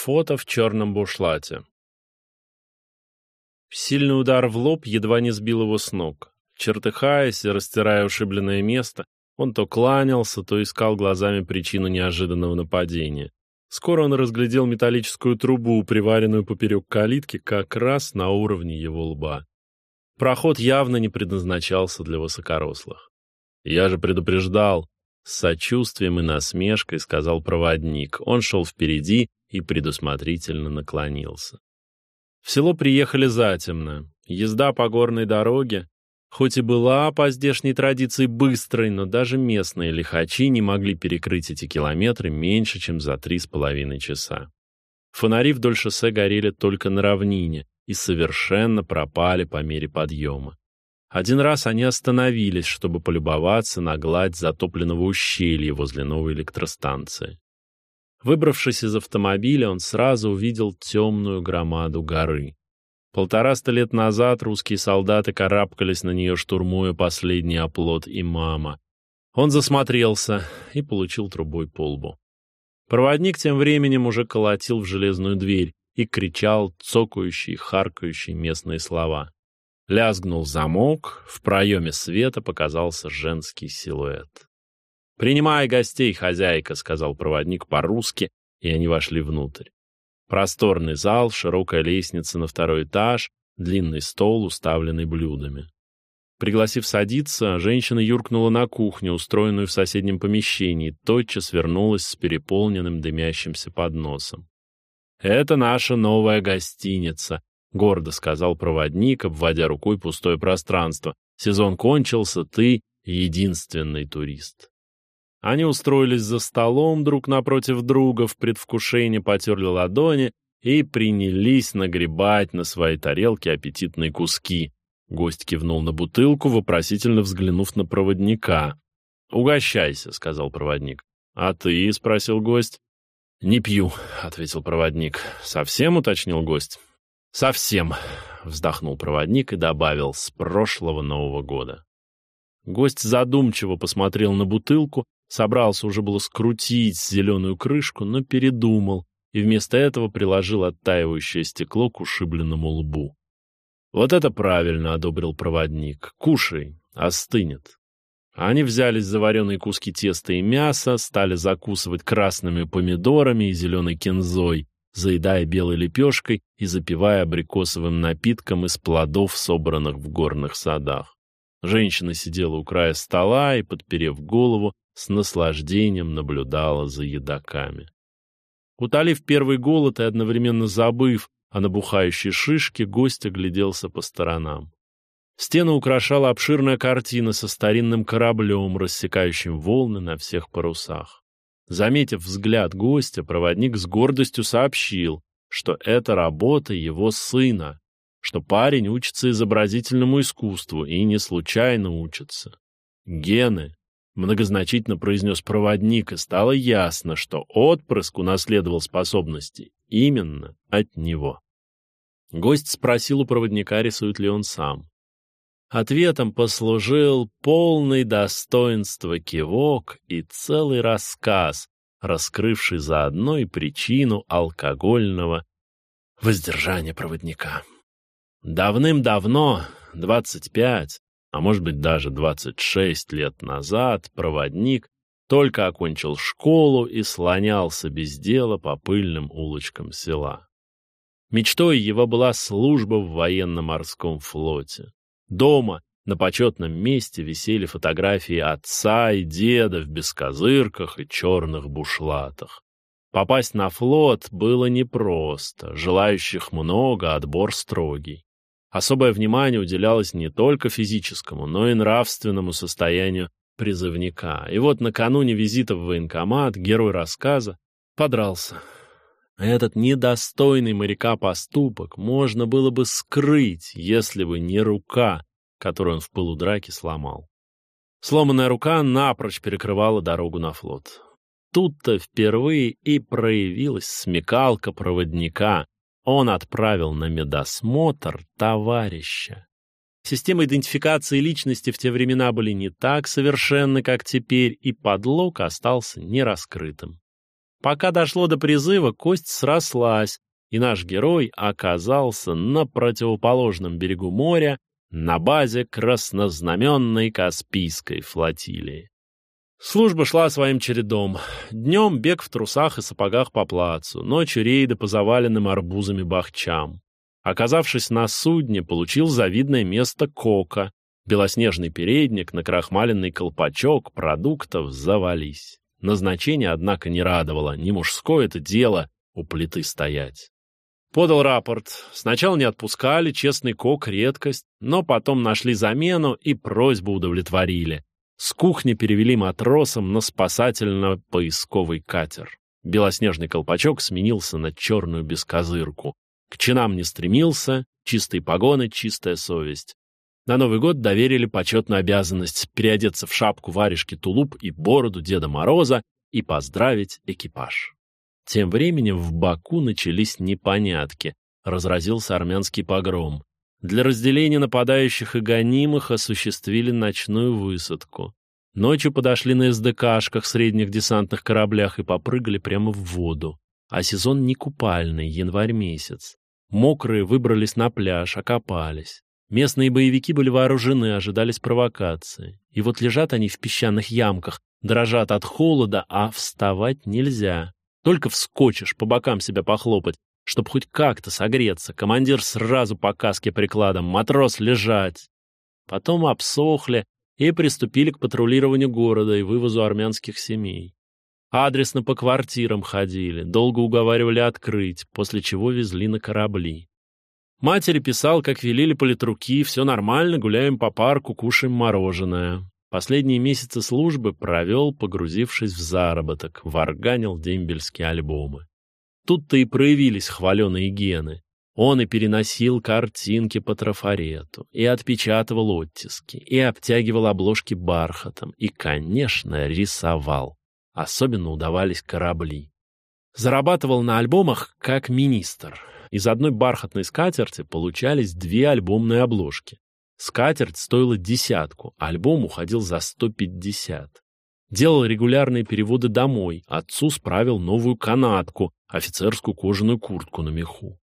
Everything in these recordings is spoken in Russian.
фото в черном бушлате. Сильный удар в лоб едва не сбил его с ног. Чертыхаясь и растирая ушибленное место, он то кланялся, то искал глазами причину неожиданного нападения. Скоро он разглядел металлическую трубу, приваренную поперек калитки, как раз на уровне его лба. Проход явно не предназначался для высокорослых. «Я же предупреждал!» С сочувствием и насмешкой сказал проводник. Он шел впереди и предусмотрительно наклонился. В село приехали затемно. Езда по горной дороге, хоть и была по здешней традиции быстрой, но даже местные лихачи не могли перекрыть эти километры меньше, чем за три с половиной часа. Фонари вдоль шоссе горели только на равнине и совершенно пропали по мере подъема. Один раз они остановились, чтобы полюбоваться на гладь затопленного ущелья возле новой электростанции. Выбравшись из автомобиля, он сразу увидел темную громаду горы. Полтораста лет назад русские солдаты карабкались на нее, штурмуя последний оплот имама. Он засмотрелся и получил трубой по лбу. Проводник тем временем уже колотил в железную дверь и кричал цокающие, харкающие местные слова. Лязгнул замок, в проеме света показался женский силуэт. «Принимай гостей, хозяйка», — сказал проводник по-русски, и они вошли внутрь. Просторный зал, широкая лестница на второй этаж, длинный стол, уставленный блюдами. Пригласив садиться, женщина юркнула на кухню, устроенную в соседнем помещении, тотчас вернулась с переполненным дымящимся подносом. «Это наша новая гостиница», — гордо сказал проводник, обводя рукой пустое пространство. «Сезон кончился, ты — единственный турист». Они устроились за столом друг напротив друга, в предвкушении потерли ладони и принялись нагребать на свои тарелки аппетитные куски. Гость кивнул на бутылку, вопросительно взглянув на проводника. «Угощайся», — сказал проводник. «А ты?» — спросил гость. «Не пью», — ответил проводник. «Совсем?» — уточнил гость. «Совсем», — вздохнул проводник и добавил, «с прошлого Нового года». Гость задумчиво посмотрел на бутылку, Собрался уже было скрутить зеленую крышку, но передумал и вместо этого приложил оттаивающее стекло к ушибленному лбу. «Вот это правильно!» — одобрил проводник. «Кушай, остынет». Они взялись за вареные куски теста и мяса, стали закусывать красными помидорами и зеленой кинзой, заедая белой лепешкой и запивая абрикосовым напитком из плодов, собранных в горных садах. Женщина сидела у края стола и, подперев голову, с наслаждением наблюдала за едоками. Утолив первый голод и одновременно забыв о набухающей шишке, гость огляделся по сторонам. Стену украшала обширная картина со старинным кораблем, рассекающим волны на всех парусах. Заметив взгляд гостя, проводник с гордостью сообщил, что это работа его сына, что парень учится изобразительному искусству и не случайно учится. Гены Многозначительно произнес проводник, и стало ясно, что отпрыск унаследовал способности именно от него. Гость спросил у проводника, рисует ли он сам. Ответом послужил полный достоинства кивок и целый рассказ, раскрывший заодно и причину алкогольного воздержания проводника. Давным-давно, двадцать пять, а может быть даже 26 лет назад, проводник только окончил школу и слонялся без дела по пыльным улочкам села. Мечтой его была служба в военно-морском флоте. Дома, на почетном месте, висели фотографии отца и деда в бескозырках и черных бушлатах. Попасть на флот было непросто, желающих много, отбор строгий. Особое внимание уделялось не только физическому, но и нравственному состоянию призывника. И вот накануне визита в военкомат герой рассказа подрался. Этот недостойный моряка поступок можно было бы скрыть, если бы не рука, которую он в пылу драки сломал. Сломанная рука напрочь перекрывала дорогу на флот. Тут-то впервые и проявилась смекалка проводника, он отправил на медосмотр товарища. Системы идентификации личности в те времена были не так совершенны, как теперь, и подлог остался нераскрытым. Пока дошло до призыва, кость срослась, и наш герой оказался на противоположном берегу моря на базе краснознаменной Каспийской флотилии. Служба шла своим чередом. Днем бег в трусах и сапогах по плацу, ночью рейды по заваленным арбузами бахчам. Оказавшись на судне, получил завидное место кока. Белоснежный передник, накрахмаленный колпачок, продуктов завались. Назначение, однако, не радовало. Не мужское это дело у плиты стоять. Подал рапорт. Сначала не отпускали, честный кок — редкость, но потом нашли замену и просьбу удовлетворили. С кухни перевели матросам на спасательно-поисковый катер. Белоснежный колпачок сменился на черную бескозырку. К чинам не стремился, чистые погоны, чистая совесть. На Новый год доверили почетную обязанность переодеться в шапку варежки тулуп и бороду Деда Мороза и поздравить экипаж. Тем временем в Баку начались непонятки. Разразился армянский погром. Для разделения нападающих и гонимых осуществили ночную высадку. Ночью подошли на СДКшках, средних десантных кораблях и попрыгали прямо в воду. А сезон не купальный, январь месяц. Мокрые выбрались на пляж, окопались. Местные боевики были вооружены, ожидались провокации. И вот лежат они в песчаных ямках, дрожат от холода, а вставать нельзя. Только вскочишь, по бокам себя похлопать, чтоб хоть как-то согреться. Командир сразу по каске прикладом, матрос лежать. Потом обсохли и приступили к патрулированию города и вывозу армянских семей. Адресно по квартирам ходили, долго уговаривали открыть, после чего везли на корабли. Матери писал, как велели политруки, все нормально, гуляем по парку, кушаем мороженое. Последние месяцы службы провел, погрузившись в заработок, варганил дембельские альбомы. Тут-то и проявились хваленые гены. Он и переносил картинки по трафарету, и отпечатывал оттиски, и обтягивал обложки бархатом, и, конечно, рисовал. Особенно удавались корабли. Зарабатывал на альбомах как министр. Из одной бархатной скатерти получались две альбомные обложки. Скатерть стоила десятку, альбом уходил за 150. Делал регулярные переводы домой, отцу справил новую канатку, офицерскую кожаную куртку на меху.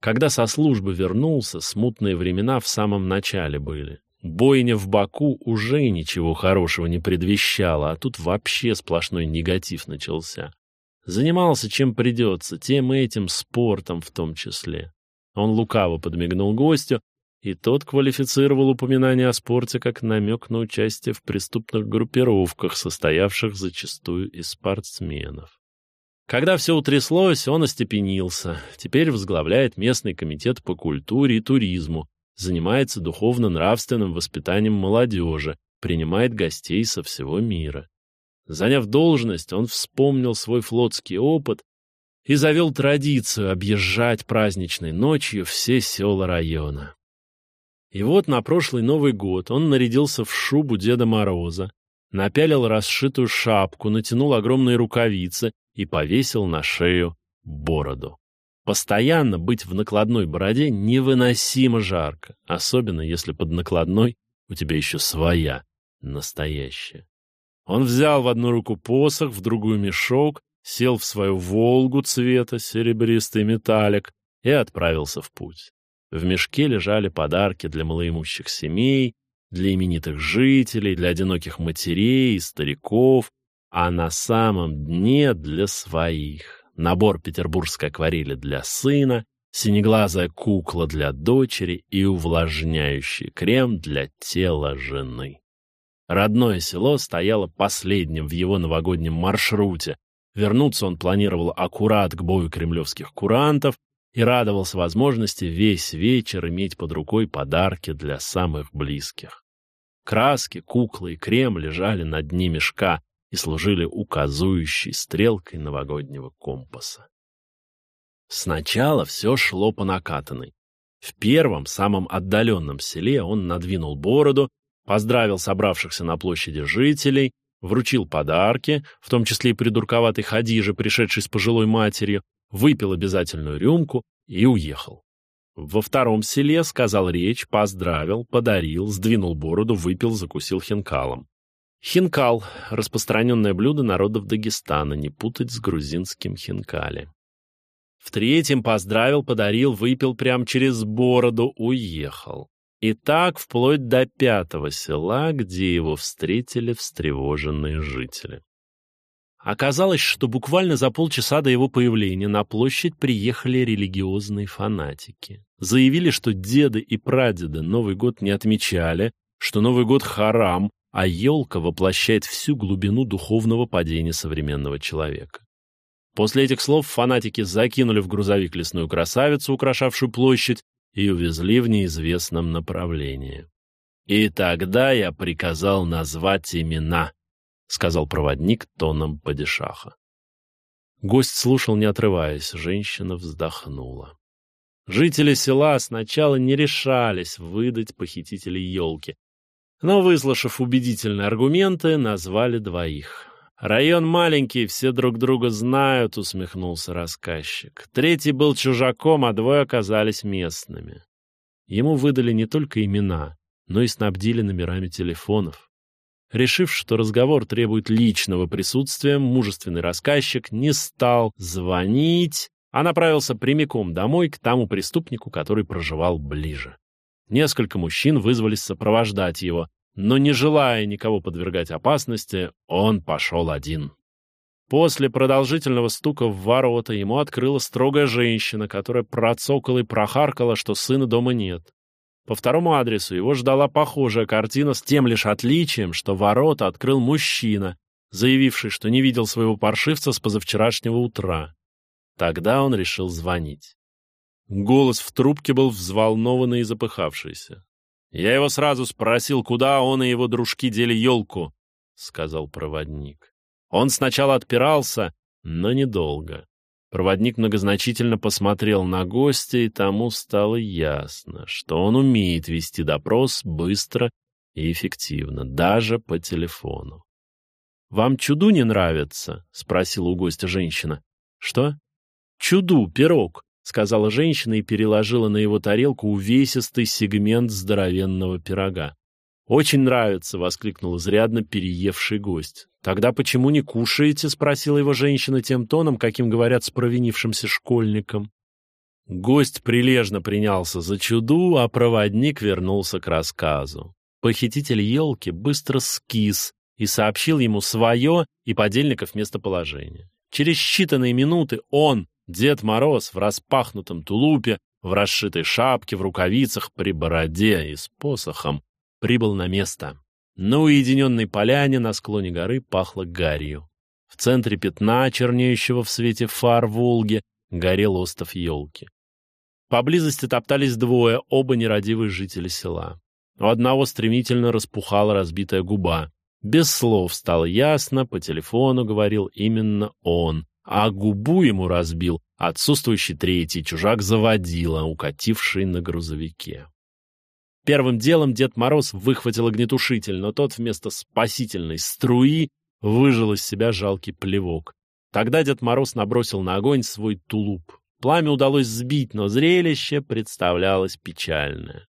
Когда со службы вернулся, смутные времена в самом начале были. Бойня в Баку уже ничего хорошего не предвещала, а тут вообще сплошной негатив начался. Занимался чем придется, тем этим спортом в том числе. Он лукаво подмигнул гостю, и тот квалифицировал упоминание о спорте как намек на участие в преступных группировках, состоявших зачастую из спортсменов. Когда все утряслось, он остепенился. Теперь возглавляет местный комитет по культуре и туризму, занимается духовно-нравственным воспитанием молодежи, принимает гостей со всего мира. Заняв должность, он вспомнил свой флотский опыт и завел традицию объезжать праздничной ночью все села района. И вот на прошлый Новый год он нарядился в шубу Деда Мороза, напялил расшитую шапку, натянул огромные рукавицы и повесил на шею бороду. Постоянно быть в накладной бороде невыносимо жарко, особенно если под накладной у тебя еще своя, настоящая. Он взял в одну руку посох, в другую мешок, сел в свою «Волгу» цвета серебристый металлик и отправился в путь. В мешке лежали подарки для малоимущих семей, для именитых жителей, для одиноких матерей и стариков, а на самом дне для своих. Набор петербургской акварели для сына, синеглазая кукла для дочери и увлажняющий крем для тела жены. Родное село стояло последним в его новогоднем маршруте. Вернуться он планировал аккурат к бою кремлевских курантов, и радовался возможности весь вечер иметь под рукой подарки для самых близких. Краски, куклы и крем лежали на дне мешка и служили указующей стрелкой новогоднего компаса. Сначала все шло по накатанной. В первом, самом отдаленном селе он надвинул бороду, поздравил собравшихся на площади жителей, вручил подарки, в том числе и придурковатой Хадиже, пришедшей с пожилой матерью, выпил обязательную рюмку и уехал. Во втором селе сказал речь, поздравил, подарил, сдвинул бороду, выпил, закусил хинкалом. Хинкал – распространенное блюдо народов Дагестана, не путать с грузинским хинкали. В третьем поздравил, подарил, выпил прямо через бороду, уехал. И так вплоть до пятого села, где его встретили встревоженные жители. Оказалось, что буквально за полчаса до его появления на площадь приехали религиозные фанатики. Заявили, что деды и прадеды Новый год не отмечали, что Новый год харам, а елка воплощает всю глубину духовного падения современного человека. После этих слов фанатики закинули в грузовик лесную красавицу, украшавшую площадь, и увезли в неизвестном направлении. И тогда я приказал назвать имена, — сказал проводник тоном падишаха. Гость слушал, не отрываясь. Женщина вздохнула. Жители села сначала не решались выдать похитителей елки, но, выслушав убедительные аргументы, назвали двоих. «Район маленький, все друг друга знают», — усмехнулся рассказчик. Третий был чужаком, а двое оказались местными. Ему выдали не только имена, но и снабдили номерами телефонов. Решив, что разговор требует личного присутствия, мужественный рассказчик не стал звонить, а направился прямиком домой к тому преступнику, который проживал ближе. Несколько мужчин вызвались сопровождать его, но не желая никого подвергать опасности, он пошел один. После продолжительного стука в ворота ему открыла строгая женщина, которая процокала и прохаркала, что сына дома нет. По второму адресу его ждала похожая картина с тем лишь отличием, что ворота открыл мужчина, заявивший, что не видел своего паршивца с позавчерашнего утра. Тогда он решил звонить. Голос в трубке был взволнованный и запыхавшийся. «Я его сразу спросил, куда он и его дружки дели елку», — сказал проводник. Он сначала отпирался, но недолго. Проводник многозначительно посмотрел на гостя, и тому стало ясно, что он умеет вести допрос быстро и эффективно, даже по телефону. «Вам чуду не нравится?» — спросила у гостя женщина. «Что?» «Чуду, пирог», — сказала женщина и переложила на его тарелку увесистый сегмент здоровенного пирога. «Очень нравится!» — воскликнул изрядно переевший гость. «Тогда почему не кушаете?» — спросила его женщина тем тоном, каким говорят с провинившимся школьником. Гость прилежно принялся за чуду, а проводник вернулся к рассказу. Похититель елки быстро скис и сообщил ему свое и подельников местоположение. Через считанные минуты он, Дед Мороз, в распахнутом тулупе, в расшитой шапке, в рукавицах, при бороде и с посохом, прибыл на место. На уединенной поляне на склоне горы пахло гарью. В центре пятна, чернеющего в свете фар Волги, горел остов елки. Поблизости топтались двое, оба нерадивые жители села. У одного стремительно распухала разбитая губа. Без слов стало ясно, по телефону говорил именно он, а губу ему разбил отсутствующий третий чужак заводила, укативший на грузовике. Первым делом Дед Мороз выхватил огнетушитель, но тот вместо спасительной струи выжил из себя жалкий плевок. Тогда Дед Мороз набросил на огонь свой тулуп. Пламя удалось сбить, но зрелище представлялось печальное.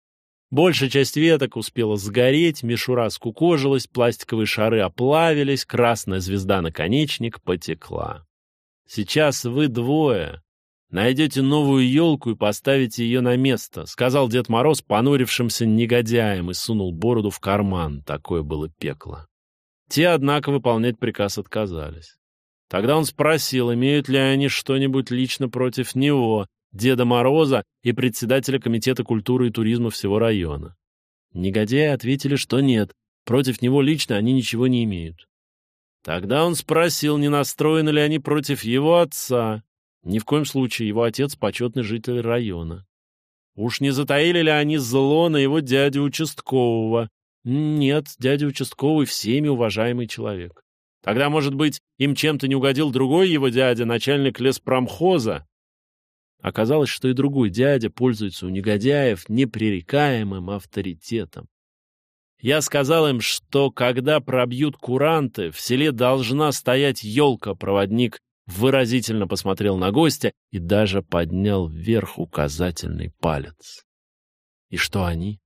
Большая часть веток успела сгореть, мишура скукожилась, пластиковые шары оплавились, красная звезда-наконечник потекла. Сейчас вы двое Найдете новую елку и поставите ее на место», — сказал Дед Мороз понурившимся негодяем и сунул бороду в карман. Такое было пекло. Те, однако, выполнять приказ отказались. Тогда он спросил, имеют ли они что-нибудь лично против него, Деда Мороза и председателя Комитета культуры и туризма всего района. Негодяи ответили, что нет, против него лично они ничего не имеют. Тогда он спросил, не настроены ли они против его отца, ни в коем случае его отец — почетный житель района. Уж не затаили ли они зло на его дядю участкового? Нет, дядя участковый всеми уважаемый человек. Тогда, может быть, им чем-то не угодил другой его дядя, начальник леспромхоза? Оказалось, что и другой дядя пользуется у негодяев непререкаемым авторитетом. Я сказал им, что когда пробьют куранты, в селе должна стоять елка-проводник выразительно посмотрел на гостя и даже поднял вверх указательный палец. И что они?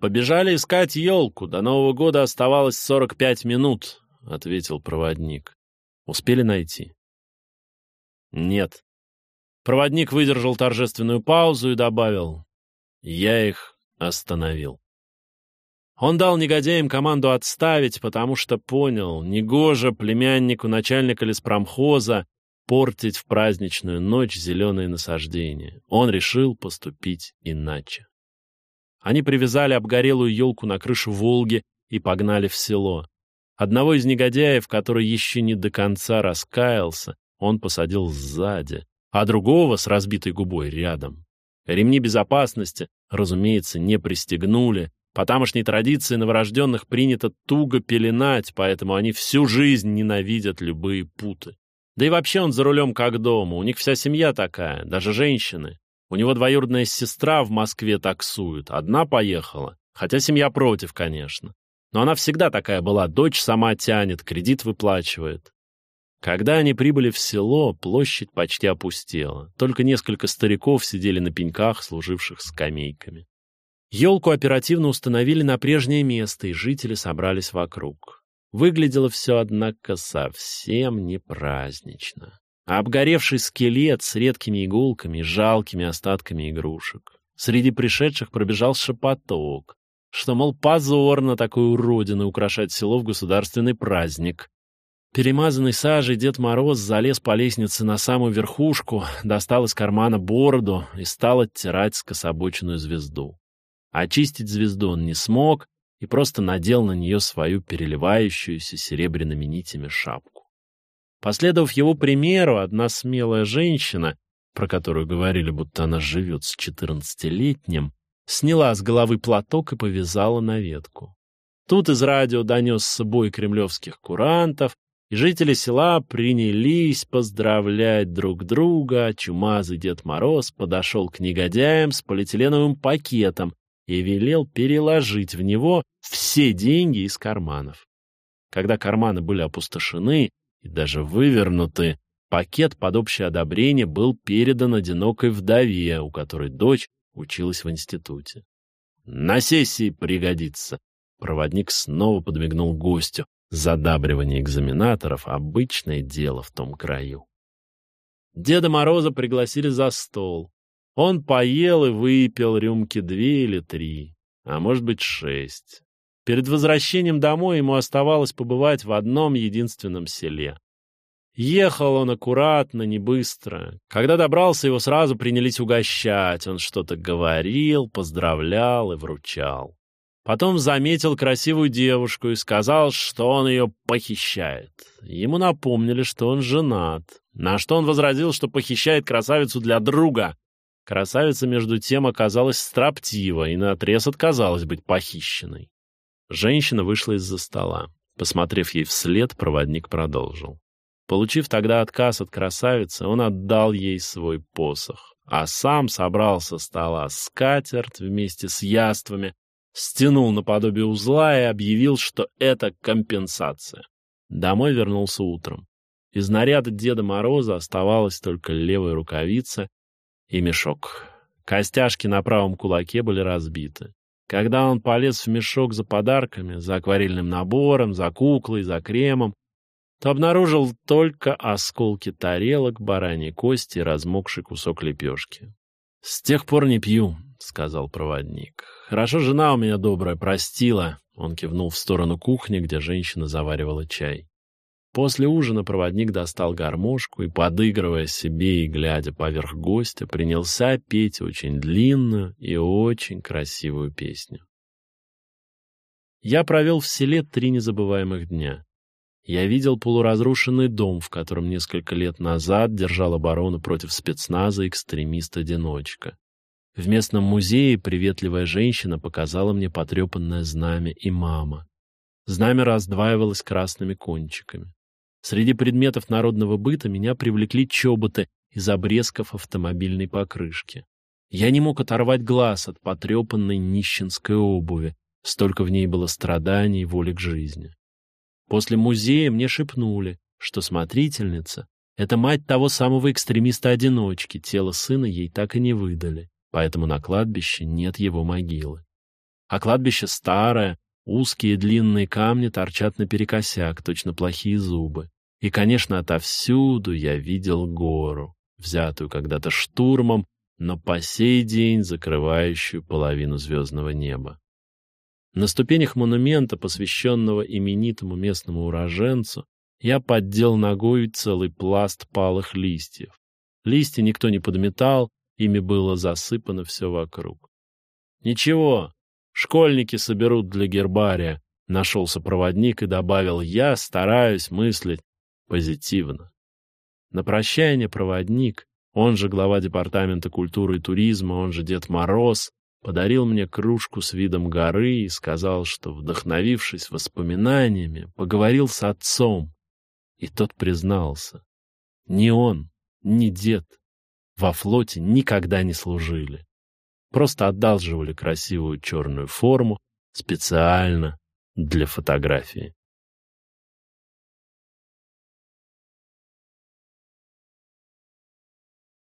Побежали искать елку. До Нового года оставалось 45 минут, ответил проводник. Успели найти? Нет. Проводник выдержал торжественную паузу и добавил: "Я их остановил". Он дал негодяям команду отставить, потому что понял, негоже племяннику начальника леспромхоза портить в праздничную ночь зеленые насаждения. Он решил поступить иначе. Они привязали обгорелую елку на крышу Волги и погнали в село. Одного из негодяев, который еще не до конца раскаялся, он посадил сзади, а другого с разбитой губой рядом. Ремни безопасности, разумеется, не пристегнули, по тамошней традиции новорожденных принято туго пеленать, поэтому они всю жизнь ненавидят любые путы. Да и вообще он за рулем как дома, у них вся семья такая, даже женщины. У него двоюродная сестра в Москве таксует, одна поехала, хотя семья против, конечно. Но она всегда такая была, дочь сама тянет, кредит выплачивает. Когда они прибыли в село, площадь почти опустела. Только несколько стариков сидели на пеньках, служивших скамейками. Елку оперативно установили на прежнее место, и жители собрались вокруг. Выглядело все, однако, совсем не празднично. Обгоревший скелет с редкими иголками и жалкими остатками игрушек. Среди пришедших пробежал шепоток, что, мол, позорно такую уродину украшать село в государственный праздник. Перемазанный сажей Дед Мороз залез по лестнице на самую верхушку, достал из кармана бороду и стал оттирать скособоченную звезду. Очистить звезду он не смог и просто надел на нее свою переливающуюся серебряными нитями шапку. Последовав его примеру, одна смелая женщина, про которую говорили, будто она живет с четырнадцатилетним, сняла с головы платок и повязала на ветку. Тут из радио донесся бой кремлевских курантов, и жители села принялись поздравлять друг друга, чумазый Дед Мороз подошел к негодяям с полиэтиленовым пакетом, и велел переложить в него все деньги из карманов. Когда карманы были опустошены и даже вывернуты, пакет под общее одобрение был передан одинокой вдове, у которой дочь училась в институте. «На сессии пригодится!» Проводник снова подмигнул гостю. Задабривание экзаменаторов — обычное дело в том краю. Деда Мороза пригласили за стол. Он поел и выпил рюмки две или три, а может быть шесть. Перед возвращением домой ему оставалось побывать в одном единственном селе. Ехал он аккуратно, не быстро. Когда добрался, его сразу принялись угощать. Он что-то говорил, поздравлял и вручал. Потом заметил красивую девушку и сказал, что он ее похищает. Ему напомнили, что он женат. На что он возразил, что похищает красавицу для друга, Красавица, между тем, оказалась строптива и наотрез отказалась быть похищенной. Женщина вышла из-за стола. Посмотрев ей вслед, проводник продолжил. Получив тогда отказ от красавицы, он отдал ей свой посох, а сам собрал со стола скатерть вместе с яствами, стянул наподобие узла и объявил, что это компенсация. Домой вернулся утром. Из наряда Деда Мороза оставалась только левая рукавица и мешок. Костяшки на правом кулаке были разбиты. Когда он полез в мешок за подарками, за акварельным набором, за куклой, за кремом, то обнаружил только осколки тарелок, бараньи кости и размокший кусок лепешки. «С тех пор не пью», — сказал проводник. «Хорошо жена у меня добрая, простила». Он кивнул в сторону кухни, где женщина заваривала чай. После ужина проводник достал гармошку и, подыгрывая себе и глядя поверх гостя, принялся петь очень длинную и очень красивую песню. Я провел в селе три незабываемых дня. Я видел полуразрушенный дом, в котором несколько лет назад держал оборону против спецназа экстремист-одиночка. В местном музее приветливая женщина показала мне потрепанное знамя и мама. Знамя раздваивалось красными кончиками. Среди предметов народного быта меня привлекли чоботы из обрезков автомобильной покрышки. Я не мог оторвать глаз от потрепанной нищенской обуви, столько в ней было страданий и воли к жизни. После музея мне шепнули, что смотрительница — это мать того самого экстремиста-одиночки, тело сына ей так и не выдали, поэтому на кладбище нет его могилы. А кладбище старое, узкие длинные камни торчат наперекосяк, точно плохие зубы. И, конечно, отовсюду я видел гору, взятую когда-то штурмом, но по сей день закрывающую половину звездного неба. На ступенях монумента, посвященного именитому местному уроженцу, я поддел ногой целый пласт палых листьев. Листья никто не подметал, ими было засыпано все вокруг. Ничего, школьники соберут для гербария, нашелся проводник и добавил: "Я стараюсь мыслить позитивно". На прощание проводник, он же глава департамента культуры и туризма, он же Дед Мороз, подарил мне кружку с видом горы и сказал, что, вдохновившись воспоминаниями, поговорил с отцом. И тот признался: ни он, ни дед во флоте никогда не служили. Просто одалживали красивую черную форму специально для фотографии.